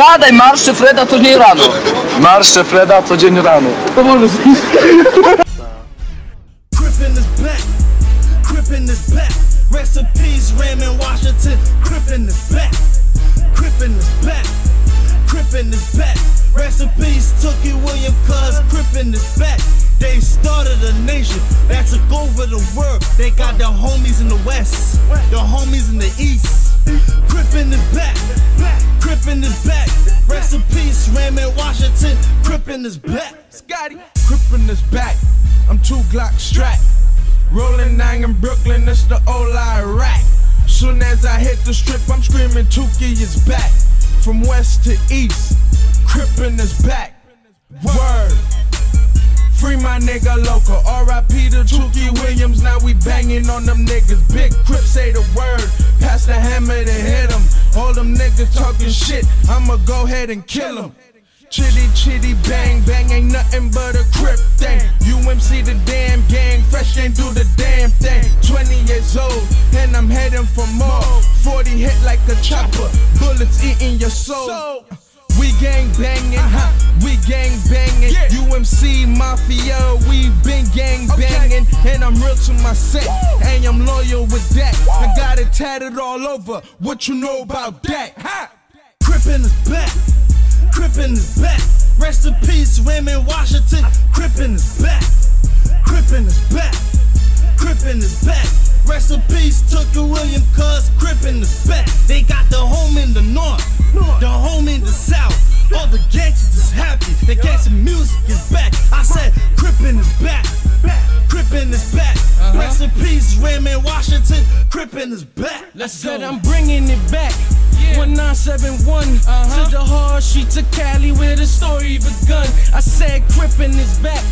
gadaj, marsze Freda to nie rano. Marsze Freda to dzień rano. To może Crippin' is back. Crippin' is back. Rest in peace, Raymond Washington. Crippin' is back. Crippin' is back. Crippin' is back. Rest Tookie William Cuz. Crippin' is back. They started a nation that took over the world. They got the homies in the west, the homies in the east. Crippin' is back. Crippin' is back. Rest in peace, Raymond Washington. Crippin' is back. Scotty. Crippin' is back. I'm two Glock strapped. Rolling nine in Brooklyn, it's the old Iraq. Soon as I hit the strip, I'm screaming Tookie is back. From west to east, Crippin' is back. Word. Free my nigga local. R.I.P. to Tookie Williams. Now we banging on them niggas. Big Crip say the word. Pass the hammer to. All them niggas talking shit. I'ma go ahead and kill 'em. Chitty chitty bang bang ain't nothing but a crip thing. UMC the damn gang, fresh ain't do the damn thing. 20 years old and I'm heading for more. 40 hit like a chopper, bullets eating your soul. We gang banging, huh? We gang banging. UMC Mafia, we been gang. And I'm real to my set, and I'm loyal with that. I got it tatted all over. What you know about that? Ha! Crippin' is back. Crippin' is back. Rest in peace, Raymond Washington. Crippin' is back. Crippin' is back. Crippin' is back. Rest in peace, Tucker William Cuz. Crippin' is back. They got the home in the north, the home in the south. In Washington. Crippin' is back. Let's said I'm bringing it back. 1971 uh-huh. to the hard streets of Cali where the story begun. I said Crippin' is back,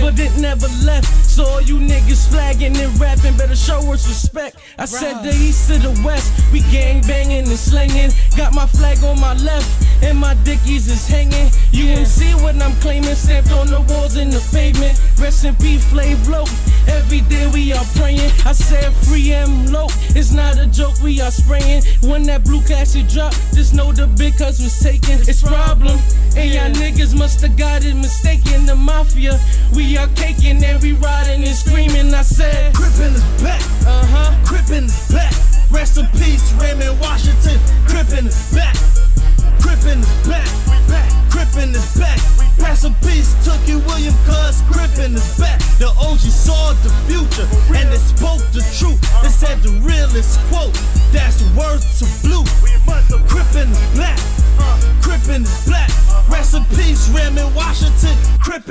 but it never left. So all you niggas flagging and rapping better show us respect. I said the east to the west, we gang banging and slinging. Got my flag on my left and my dickies is hanging. You can see what I'm claiming, stamped on the walls in the pavement. Rest in peace, Flav Low. Every day we are praying. I said free M low. It's not a joke, we are spraying. When that blue casket drop, just know the big cuz was taken. It's problem. And y'all niggas must have got it mistaken. The mafia, we are caking and we riding and screaming. I said, Crippin' is back. uh huh. Crippin' is back. Rest in peace, Raymond Washington. Crippin' is back. Crippin' is back. Crippin' is back. Rest in peace, Tookie William Cuz. Crippin' is back. The OG saw the future and they spoke the truth. They said the realest quote.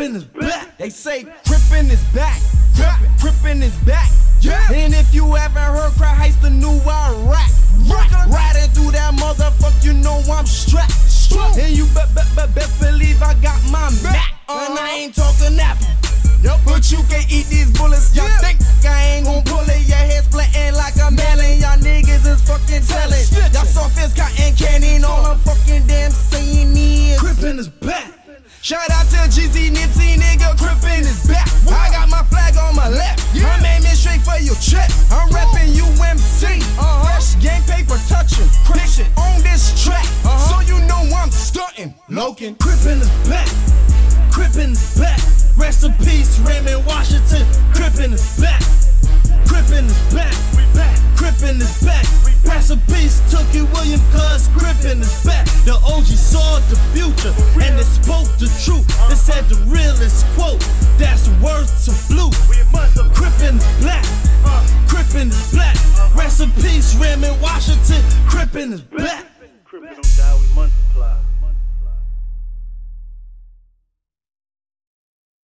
Crippin' is back. They say Crippin' is back. Crippin', is back. Yeah. And if you haven't heard Cry Heist, the new Iraq. Riding through that motherfucker, you know I'm strapped. strapped. And you bet, bet, bet, best believe I got my Mac. And I ain't talking apple. But you can eat these bullets. Y'all think I ain't gon' pull it. Your head splitting like a melon. Y'all niggas is fucking telling. Y'all soft as cotton candy. and All I'm fucking damn saying is. Crippin' is back. Shout out to GZ Nipsey, nigga, Crippin' is back. I got my flag on my left. I'm aiming straight for your chest. I'm reppin' UMC. Uh-huh. Fresh gang paper touching. Picture on this track. Uh-huh. So you know I'm stunting. Loken. Crippin' is back. Crippin' is back. Rest in peace, Raymond Washington. Crippin' is back. Crippin' is back. Crippin' is back. Rest in peace, Tookie William Cuz. Crippin' is back. The OG saw the future and they spoke the truth. They said the realest quote. That's worth to blue. Crippin' black. Crippin' black. Rest in peace, Raymond Washington. Crippin' is back.